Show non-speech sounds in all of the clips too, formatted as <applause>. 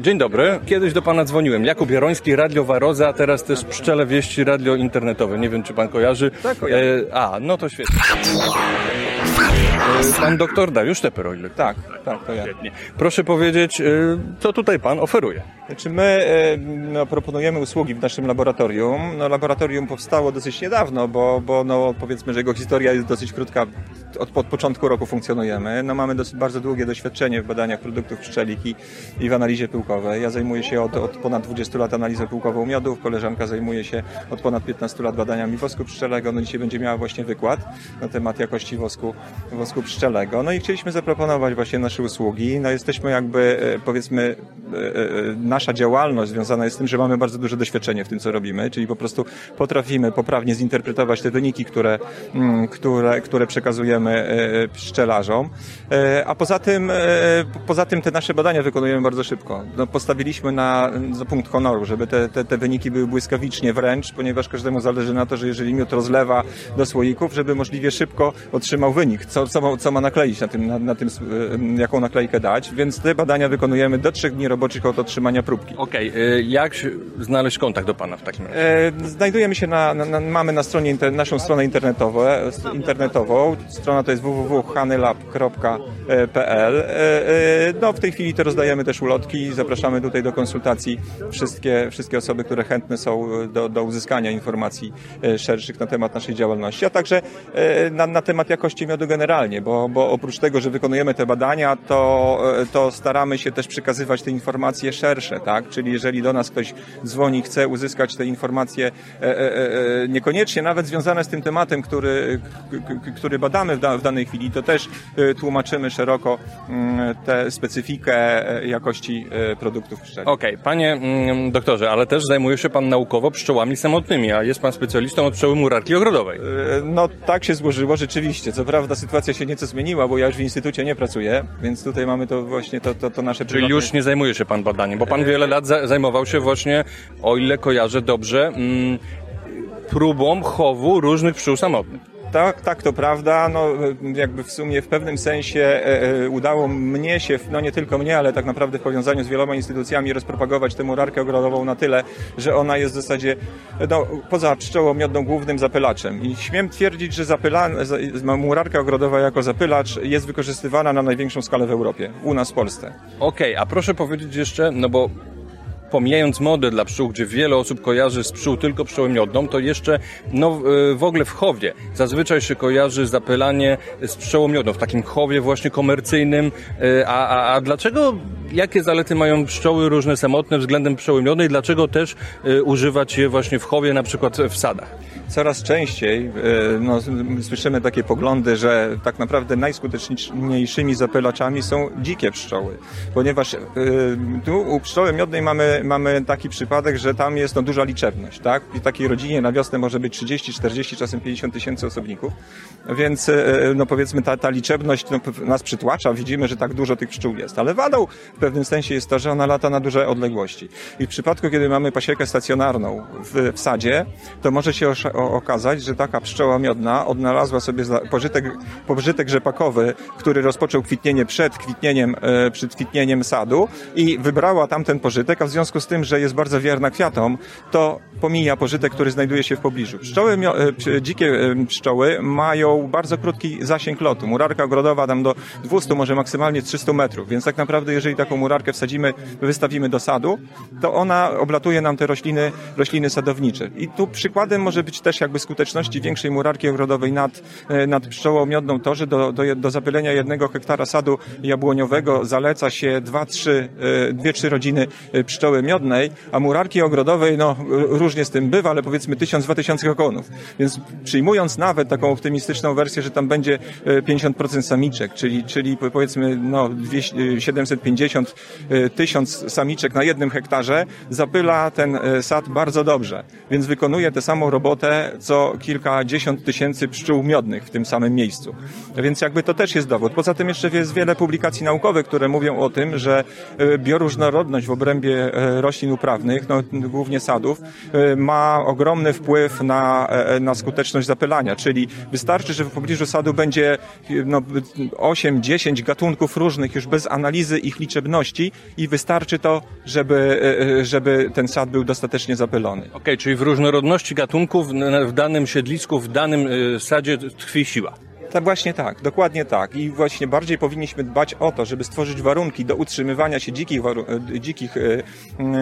Dzień dobry. Kiedyś do pana dzwoniłem. Jakub Jaroński, Radio Waroza, a teraz też Pszczele Wieści Radio Internetowe. Nie wiem, czy pan kojarzy. Tak, kojarzę. E, a, no to świetnie. E, pan doktor Dariusz Teper, o ile Tak, tak, to ja. Świetnie. Proszę powiedzieć, e, co tutaj pan oferuje? Znaczy my e, no, proponujemy usługi w naszym laboratorium. No, laboratorium powstało dosyć niedawno, bo, bo no, powiedzmy, że jego historia jest dosyć krótka. Od, od początku roku funkcjonujemy. No, mamy dosyć bardzo długie doświadczenie w badaniach produktów pszczelik i, i w analizie pyłkowej. Ja zajmuję się od, od ponad 20 lat analizą pyłkową miodów. Koleżanka zajmuje się od ponad 15 lat badaniami wosku pszczelego. No, dzisiaj będzie miała właśnie wykład na temat jakości wosku, wosku pszczelego. No i chcieliśmy zaproponować właśnie nasze usługi. No, jesteśmy jakby, e, powiedzmy, e, e, nasza działalność związana jest z tym, że mamy bardzo duże doświadczenie w tym, co robimy, czyli po prostu potrafimy poprawnie zinterpretować te wyniki, które, mm, które, które przekazujemy e, pszczelarzom. E, A poza tym, e, poza tym te nasze badania wykonujemy bardzo szybko. No, postawiliśmy na, za punkt honoru, żeby te, te, te wyniki były błyskawicznie wręcz, ponieważ każdemu zależy na to, że jeżeli miód rozlewa do słoików, żeby możliwie szybko otrzymał wynik, co, co, ma, co ma nakleić na tym, na, na tym, jaką naklejkę dać, więc te badania wykonujemy do trzech dni roboczych od otrzymania próbki. Okej, e, jak znaleźć kontakt do pana w takim razie? Znajdujemy się na, na, na mamy na stronie naszą stronę internetową, internetową. Strona to jest www.hanylab.pl. E, e, No, w tej chwili to rozdajemy też ulotki zapraszamy tutaj do konsultacji wszystkie, wszystkie osoby, które chętne są do, do uzyskania informacji e, szerszych na temat naszej działalności, a także na, na temat jakości miodu generalnie, bo, bo oprócz tego, że wykonujemy te badania, to, to staramy się też przekazywać te informacje szersze, tak? Czyli jeżeli do nas ktoś dzwoni, chce uzyskać te informacje niekoniecznie nawet związane z tym tematem, który, który badamy w, da, w danej chwili, to też e, tłumaczymy szeroko mm, tę specyfikę e, jakości e, produktów pszczelich. Okej, panie mm, doktorze, ale też zajmuje się pan naukowo pszczołami samotnymi, a jest pan specjalistą od pszczoły murarki ogrodowej. No tak się złożyło rzeczywiście. Co prawda sytuacja się nieco zmieniła, bo ja już w instytucie nie pracuję, więc tutaj mamy to właśnie to, to, to nasze Czyli prywatne- już nie zajmuje się pan badaniem, bo pan wiele lat za- zajmował się właśnie, o ile kojarzę dobrze, mm, próbą chowu różnych pszczół samotnych. Tak, tak, to prawda. No, jakby w sumie w pewnym sensie e, e, udało mnie się, no nie tylko mnie, ale tak naprawdę w powiązaniu z wieloma instytucjami rozpropagować tę murarkę ogrodową na tyle, że ona jest w zasadzie no, poza pszczołą miodną głównym zapylaczem. I śmiem twierdzić, że zapyla, za- murarka ogrodowa jako zapylacz jest wykorzystywana na największą skalę w Europie, u nas w Polsce. Okej, a proszę powiedzieć jeszcze, no bo pomijając modę dla pszczół, gdzie wiele osób kojarzy z pszczół tylko pszczołę miodną, to jeszcze no, e, w ogóle w chowie zazwyczaj się kojarzy zapylanie z pszczołą miodną, w takim chowie właśnie komercyjnym. E, A, a, a dlaczego, jakie zalety mają pszczoły różne samotne względem pszczoły miodnej? Dlaczego też e, używać je właśnie w chowie, na przykład w sadach? Coraz częściej e, no, słyszymy takie poglądy, że tak naprawdę najskuteczniejszymi zapylaczami są dzikie pszczoły, ponieważ e, tu u pszczoły miodnej mamy, mamy taki przypadek, że tam jest no, duża liczebność. Tak? W takiej rodzinie na wiosnę może być 30, 40, czasem 50 tysięcy osobników, więc e, no, powiedzmy ta, ta liczebność no, nas przytłacza, widzimy, że tak dużo tych pszczół jest, ale wadą w pewnym sensie jest to, że ona lata na duże odległości. I w przypadku, kiedy mamy pasiekę stacjonarną w, w sadzie, to może się okazać, że taka pszczoła miodna odnalazła sobie pożytek, pożytek rzepakowy, który rozpoczął kwitnienie przed kwitnieniem, e, przed kwitnieniem sadu i wybrała tamten pożytek, a w związku z tym, że jest bardzo wierna kwiatom, to pomija pożytek, który znajduje się w pobliżu. Pszczoły, e, dzikie e, pszczoły mają bardzo krótki zasięg lotu. Murarka ogrodowa tam do 200, może maksymalnie 300 metrów, więc tak naprawdę jeżeli taką murarkę wsadzimy, wystawimy do sadu, to ona oblatuje nam te rośliny, rośliny sadownicze. I tu przykładem może być też jakby skuteczności większej murarki ogrodowej nad, e, nad pszczołą miodną to, że do, do, do zapylenia jednego hektara sadu jabłoniowego zaleca się 2-3 rodziny e, pszczoły miodnej, a murarki ogrodowej, no różnie z tym bywa, ale powiedzmy 1000-2000 kokonów. Więc przyjmując nawet taką optymistyczną wersję, że tam będzie e, 50% samiczek, czyli, czyli po- powiedzmy no 200, e, 750 e, tysiąc samiczek na jednym hektarze, zapyla ten e, sad bardzo dobrze. Więc wykonuje tę samą robotę, co kilkadziesiąt tysięcy pszczół miodnych w tym samym miejscu. Więc jakby to też jest dowód. Poza tym jeszcze jest wiele publikacji naukowych, które mówią o tym, że e, bioróżnorodność w obrębie e, roślin uprawnych, no, głównie sadów, e, ma ogromny wpływ na, na skuteczność zapylania. Czyli wystarczy, że w pobliżu sadu będzie no, 8-10 gatunków różnych już bez analizy ich liczebności i wystarczy to, żeby, żeby ten sad był dostatecznie zapylony. Okej, czyli w różnorodności gatunków w danym siedlisku, w danym y, sadzie tkwi siła. Tak, właśnie tak, dokładnie tak. I właśnie bardziej powinniśmy dbać o to, żeby stworzyć warunki do utrzymywania się dzikich, e, dzikich e,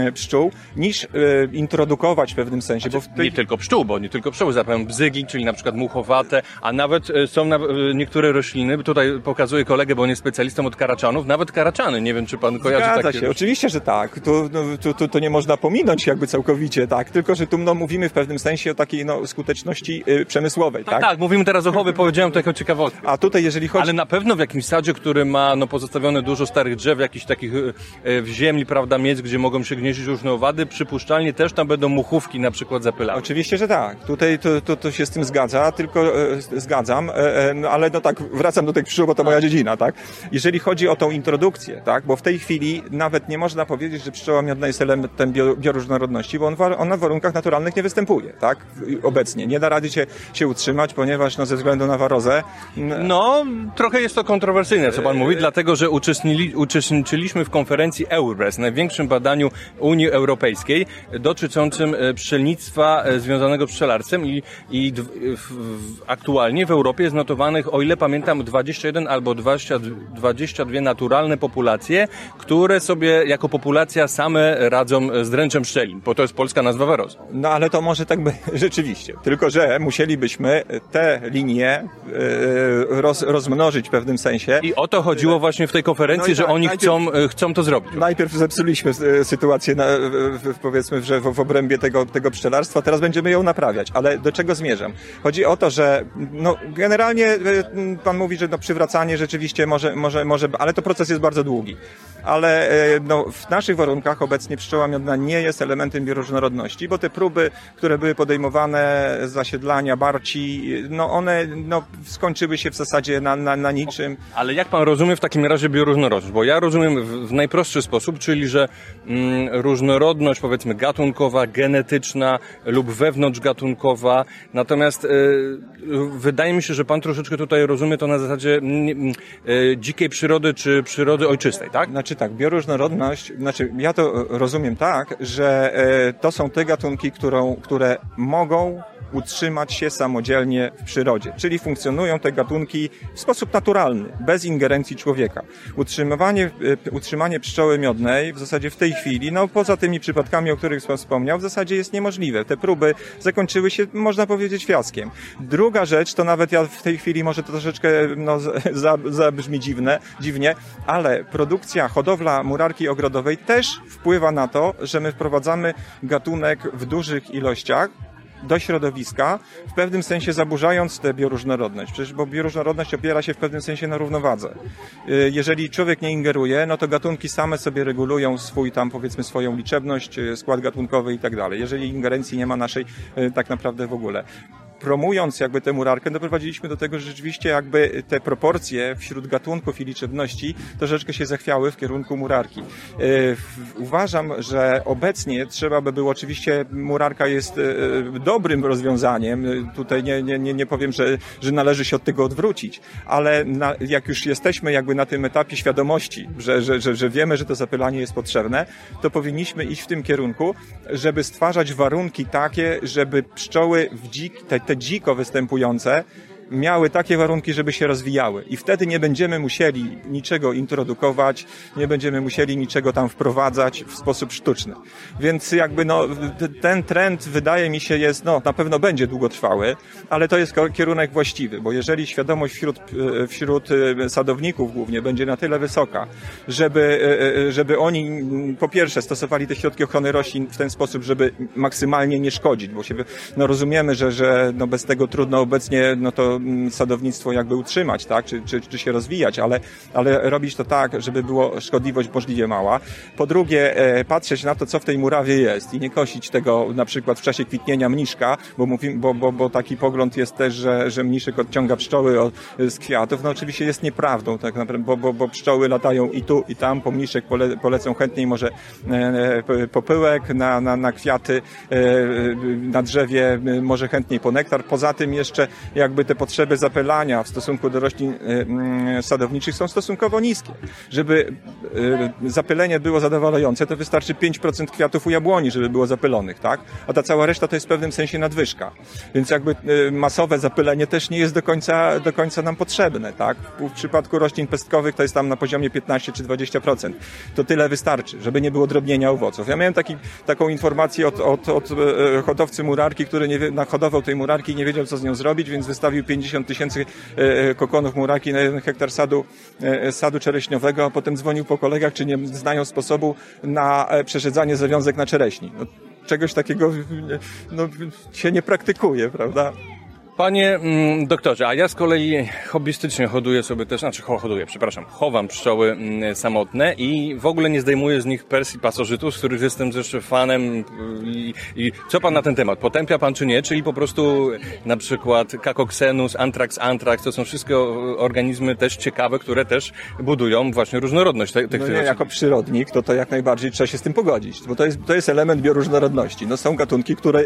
e, pszczół, niż introdukować w pewnym sensie. Bo w tej... Nie tylko pszczół, bo nie tylko pszczoły, zapewne bzygi, czyli na przykład muchowate, a nawet są na, niektóre rośliny, tutaj pokazuję kolegę, bo on jest specjalistą od karaczanów, nawet karaczany, nie wiem czy pan kojarzy Zgadza takie się, oczywiście, że tak. Tu, no, tu, tu, tu nie można pominąć jakby całkowicie, tak. Tylko, że tu no, mówimy w pewnym sensie o takiej no, skuteczności y, przemysłowej, tak? Tak, tak, mówimy teraz o chowie, powiedziałem to jako ciekawostkę. A tutaj, jeżeli chodzi... Ale na pewno w jakimś sadzie, który ma no, pozostawione dużo starych drzew, jakichś takich e, e, w ziemi, prawda, miejsc, gdzie mogą się gnieździć różne owady, przypuszczalnie też tam będą muchówki na przykład zapylały. Oczywiście, że tak. Tutaj to, to, to się z tym zgadza, tylko e, zgadzam, e, e, no, ale no tak, wracam do tych pszczół, bo to moja dziedzina, tak? Jeżeli chodzi o tą introdukcję, tak? Bo w tej chwili nawet nie można powiedzieć, że pszczoła miodna jest elementem bio, bioróżnorodności, bo on, ona w warunkach naturalnych nie występuje, tak? Obecnie. Nie da rady się, się utrzymać, ponieważ no, ze względu na warozę No, trochę jest to kontrowersyjne, co pan mówi, dlatego że uczestniczyliśmy w konferencji EURES, największym badaniu Unii Europejskiej dotyczącym e, pszczelnictwa e, związanego z pszczelarstwem i, i w, w, aktualnie w Europie jest notowanych, o ile pamiętam, 21 albo 20, 22 naturalne populacje, które sobie jako populacja same radzą z dręczem pszczeli, bo to jest polska nazwa warozy. No ale to może tak by <laughs> rzeczywiście. Tylko, że musielibyśmy te linie e, roz, rozmnożyć w pewnym sensie. I o to chodziło właśnie w tej konferencji, No i że tak, oni najpierw- chcą, e, chcą to zrobić. Najpierw zepsuliśmy e, sytuację, na, powiedzmy, że w, w obrębie tego, tego pszczelarstwa, teraz będziemy ją naprawiać. Ale do czego zmierzam? Chodzi o to, że no, generalnie e, pan mówi, że no, przywracanie rzeczywiście może, może, może, ale to proces jest bardzo długi. Ale e, no, w naszych warunkach obecnie pszczoła miodna nie jest elementem bioróżnorodności, bo te próby, które były podejmowane z zasiedlania, barci, no one no, skończyły się w zasadzie na, na, na niczym. Ale jak pan rozumie w takim razie bioróżnorodność? Bo ja rozumiem w, w najprostszy sposób, czyli że mm, różnorodność powiedzmy gatunkowa, genetyczna lub wewnątrzgatunkowa. Natomiast e, wydaje mi się, że pan troszeczkę tutaj rozumie to na zasadzie mm, e, dzikiej przyrody czy przyrody ojczystej, tak? Znaczy tak, bioróżnorodność, znaczy ja to e, rozumiem tak, że e, to są te gatunki, którą, które mogą utrzymać się samodzielnie w przyrodzie, czyli funkcjonują te gatunki w sposób naturalny, bez ingerencji człowieka. Utrzymywanie, e, utrzymanie pszczoły miodnej w zasadzie w tej chwili, no poza tymi przypadkami, o których pan wspomniał, w zasadzie jest niemożliwe. Te próby zakończyły się, można powiedzieć, fiaskiem. Druga rzecz, to nawet ja w tej chwili może to troszeczkę no, <laughs> za- zabrzmi dziwne, dziwnie, ale produkcja, hodowla murarki ogrodowej też wpływa na to, że my wprowadzamy gatunek w dużych ilościach, do środowiska, w pewnym sensie zaburzając tę bioróżnorodność. Przecież, bo bioróżnorodność opiera się w pewnym sensie na równowadze. Y, Jeżeli człowiek nie ingeruje, no to gatunki same sobie regulują swój tam, powiedzmy, swoją liczebność, y, skład gatunkowy i tak dalej. Jeżeli ingerencji nie ma naszej y, tak naprawdę w ogóle promując jakby tę murarkę, doprowadziliśmy do tego, że rzeczywiście jakby te proporcje wśród gatunków i liczebności troszeczkę się zachwiały w kierunku murarki. E, Uważam, że obecnie trzeba by było, oczywiście murarka jest e, dobrym rozwiązaniem, E, tutaj nie, nie, nie powiem, że, że należy się od tego odwrócić, ale na, jak już jesteśmy jakby na tym etapie świadomości, że, że, że, że wiemy, że to zapylanie jest potrzebne, to powinniśmy iść w tym kierunku, żeby stwarzać warunki takie, żeby pszczoły w dzik, te, te dziko występujące miały takie warunki, żeby się rozwijały. I wtedy nie będziemy musieli niczego introdukować, nie będziemy musieli niczego tam wprowadzać w sposób sztuczny. Więc jakby no, ten trend wydaje mi się jest, no na pewno będzie długotrwały, ale to jest kierunek właściwy, bo jeżeli świadomość wśród, e, wśród e, sadowników głównie będzie na tyle wysoka, żeby, e, żeby oni po pierwsze stosowali te środki ochrony roślin w ten sposób, żeby maksymalnie nie szkodzić, bo się, no rozumiemy, że, że no bez tego trudno obecnie no to mm, sadownictwo jakby utrzymać, tak, czy, czy, czy się rozwijać, ale, ale robić to tak, żeby było szkodliwość możliwie mała. Po drugie, e, patrzeć na to, co w tej murawie jest i nie kosić tego na przykład w czasie kwitnienia mniszka, bo, mówimy, bo, bo, bo taki pogląd jest też, że, że mniszek odciąga pszczoły od, z kwiatów. No oczywiście jest nieprawdą, tak naprawdę, bo, bo, bo pszczoły latają i tu, i tam, po mniszek pole, polecą chętniej może e, e, popyłek na, na, na kwiaty, e, na drzewie e, może chętniej po nektar. Poza tym jeszcze jakby te potrzeby zapylania w stosunku do roślin sadowniczych są stosunkowo niskie. Żeby zapylenie było zadowalające, to wystarczy 5% kwiatów u jabłoni, żeby było zapylonych, tak? A ta cała reszta to jest w pewnym sensie nadwyżka. Więc jakby masowe zapylenie też nie jest do końca, do końca nam potrzebne, tak? W przypadku roślin pestkowych to jest tam na poziomie 15 czy 20%. To tyle wystarczy, żeby nie było drobnienia owoców. Ja miałem taki, taką informację od, od, od hodowcy murarki, który nie, nahodował tej murarki i nie wiedział, co z nią zrobić, więc wystawił 50 tysięcy e, e, kokonów murarki na jeden hektar sadu, sadu czereśniowego, a potem dzwonił po kolegach, czy nie znają sposobu na przerzedzanie zawiązek na czereśni. No, czegoś takiego no, się nie praktykuje, prawda? Panie mm, doktorze, a ja z kolei hobbystycznie hoduję sobie też, znaczy hoduję, przepraszam, chowam pszczoły mm, samotne i w ogóle nie zdejmuję z nich persji pasożytów, z których jestem zresztą fanem i, i co pan na ten temat? Potępia pan czy nie? Czyli po prostu na przykład Cacoxenus, Anthrax anthrax, to są wszystkie organizmy też ciekawe, które też budują właśnie różnorodność tych no nie, jako przyrodnik, to to jak najbardziej trzeba się z tym pogodzić, bo to jest, to jest element bioróżnorodności. No są gatunki, które e,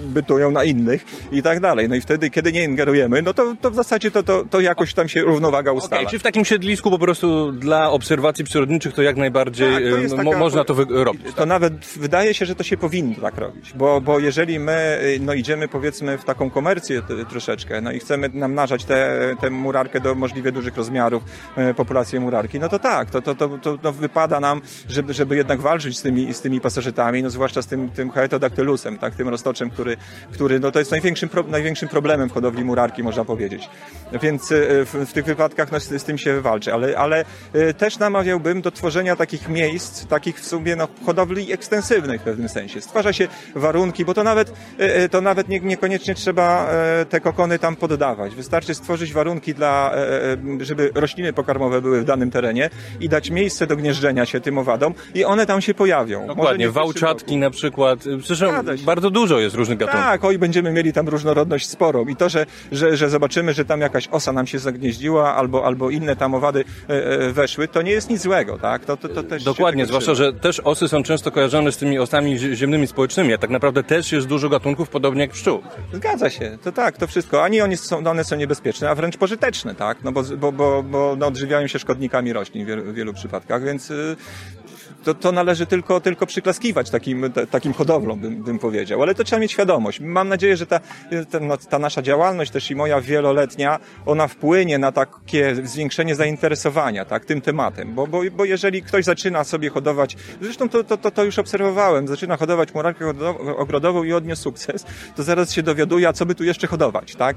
bytują na innych i tak dalej. No i wtedy kiedy nie ingerujemy, no to, to w zasadzie to, to, to jakoś tam się równowaga ustala. Okay, czy w takim siedlisku po prostu dla obserwacji przyrodniczych to jak najbardziej tak, to taka, można to robić? To tak? nawet wydaje się, że to się powinno tak robić, bo, bo jeżeli my y, no, idziemy powiedzmy w taką komercję troszeczkę, no i chcemy namnażać tę murarkę do możliwie dużych rozmiarów, y, populację murarki, no to tak, to, to, to, to, to wypada nam, żeby, żeby jednak walczyć z tymi, z tymi pasożytami, no zwłaszcza z tym, tym haetodactylusem, tak, tym roztoczem, który, który no to jest największym, największym problemem w hodowli murarki, można powiedzieć. Więc e, w, w tych wypadkach no, z, z, tym się walczy, ale, ale e, też namawiałbym do tworzenia takich miejsc, takich w sumie no, hodowli ekstensywnych w pewnym sensie. Stwarza się warunki, bo to nawet, e, to nawet nie, niekoniecznie trzeba te kokony tam poddawać. Wystarczy stworzyć warunki dla, żeby rośliny pokarmowe były w danym terenie i dać miejsce do gnieżdżenia się tym owadom i one tam się pojawią. Dokładnie, wałczatki na przykład. Zresztą bardzo dużo jest różnych gatunków. Tak, oj, będziemy mieli tam różnorodność sporą i to, że, że, że zobaczymy, że tam jakaś osa nam się zagnieździła albo, albo inne tam owady e, e, weszły, to nie jest nic złego, tak? To, to, to też Dokładnie, zwłaszcza, że też osy są często kojarzone z tymi osami ziemnymi społecznymi, a tak naprawdę też jest dużo gatunków, podobnie jak pszczół. Zgadza się, to tak, to wszystko. Ani one są, one są niebezpieczne, a wręcz pożyteczne, tak? No bo, bo, bo, bo no, odżywiają się szkodnikami roślin w wielu, w wielu przypadkach, więc y, to, to należy tylko, tylko przyklaskiwać takim, takim hodowlom, bym, bym powiedział. Ale to trzeba mieć świadomość. Mam nadzieję, że ta, ta, no, ta nasza działalność też i moja wieloletnia, ona wpłynie na takie zwiększenie zainteresowania tak, tym tematem. Bo, bo, bo jeżeli ktoś zaczyna sobie hodować, zresztą to, to, to, to już obserwowałem, zaczyna hodować murarkę ogrodową i odniósł sukces, to zaraz się dowiaduje, a co by tu jeszcze hodować, tak?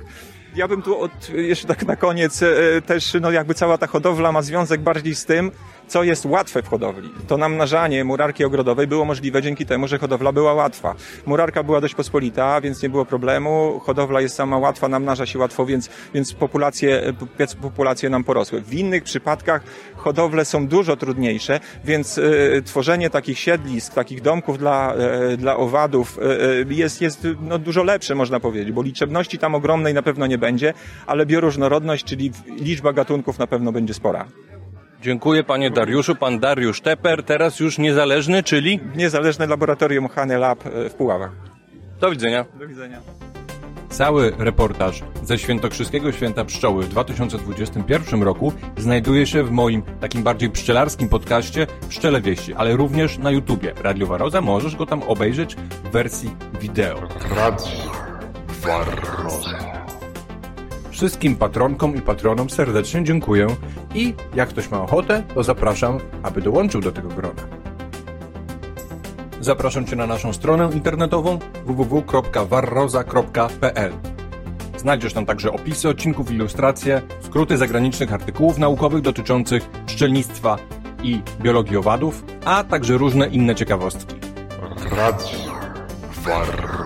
Ja bym tu od, jeszcze tak na koniec e, też, no jakby cała ta hodowla ma związek bardziej z tym, co jest łatwe w hodowli. To namnażanie murarki ogrodowej było możliwe dzięki temu, że hodowla była łatwa. Murarka była dość pospolita, więc nie było problemu. Hodowla jest sama łatwa, namnaża się łatwo, więc, więc populacje, populacje nam porosły. W innych przypadkach hodowle są dużo trudniejsze, więc y, tworzenie takich siedlisk, takich domków dla, y, dla owadów y, jest, jest no, dużo lepsze, można powiedzieć, bo liczebności tam ogromnej na pewno nie będzie, ale bioróżnorodność, czyli liczba gatunków na pewno będzie spora. Dziękuję panie Dariuszu. Pan Dariusz Teper, teraz już niezależny, czyli? Niezależne laboratorium Hane Lab e, w Puławach. Do widzenia. Do widzenia. Cały reportaż ze Świętokrzyskiego Święta Pszczoły w 2021 roku znajduje się w moim takim bardziej pszczelarskim podcaście Pszczele Wieści, ale również na YouTubie. Radio Waroza możesz go tam obejrzeć w wersji wideo. Radio Waroza. Wszystkim patronkom i patronom serdecznie dziękuję i jak ktoś ma ochotę, to zapraszam, aby dołączył do tego grona. Zapraszam Cię na naszą stronę internetową www.warroza.pl Znajdziesz tam także opisy odcinków, ilustracje, skróty zagranicznych artykułów naukowych dotyczących pszczelnictwa i biologii owadów, a także różne inne ciekawostki. Radio Warroza.